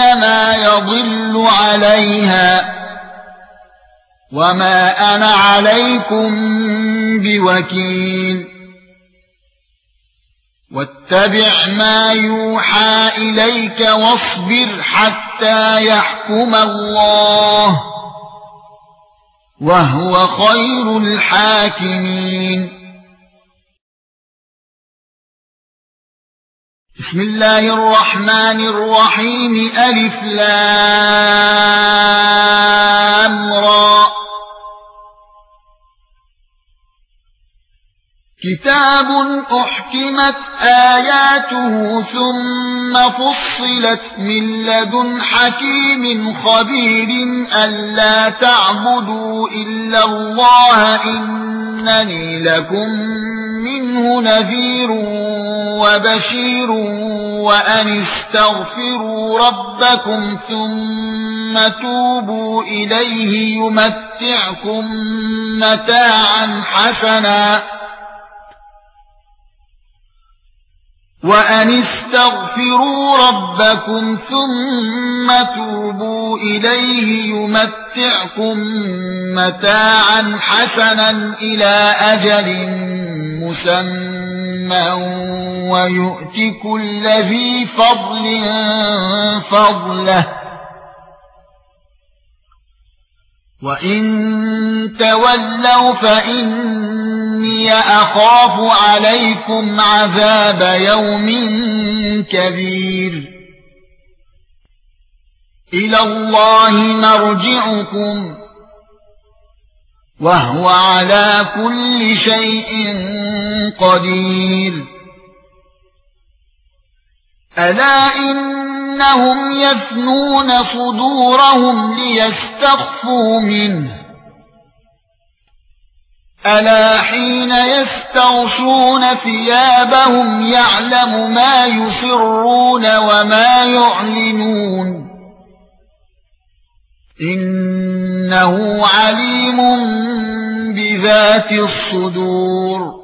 فانما يضل عليها وما أنا عليكم بوكيل واتبع ما يوحى إليك واصبر حتى يحكم الله وهو خير الحاكمين بسم الله الرحمن الرحيم. ألف لام را. كتاب أحكمت آياته ثم فصلت من لدن حكيم خبير ألا تعبدوا إلا الله إنني لكم منه نذير وبشير وأن استغفروا ربكم ثم توبوا إليه يمتعكم متاعا حسنا. وأن استغفروا ربكم ثم توبوا إليه يمتعكم متاعا حسنا إلى أجل مسمى. ويؤتي كل ذي فضل فضله وان تولوا فاني اخاف عليكم عذاب يوم كبير إلى الله مرجعكم وهو على كل شيء قدير. ألا إنهم يفنون صدورهم ليستخفوا منه؟ ألا حين يستغشون ثيابهم يعلم ما يسرون وما يعلنون؟ إنه عليم بذات الصدور.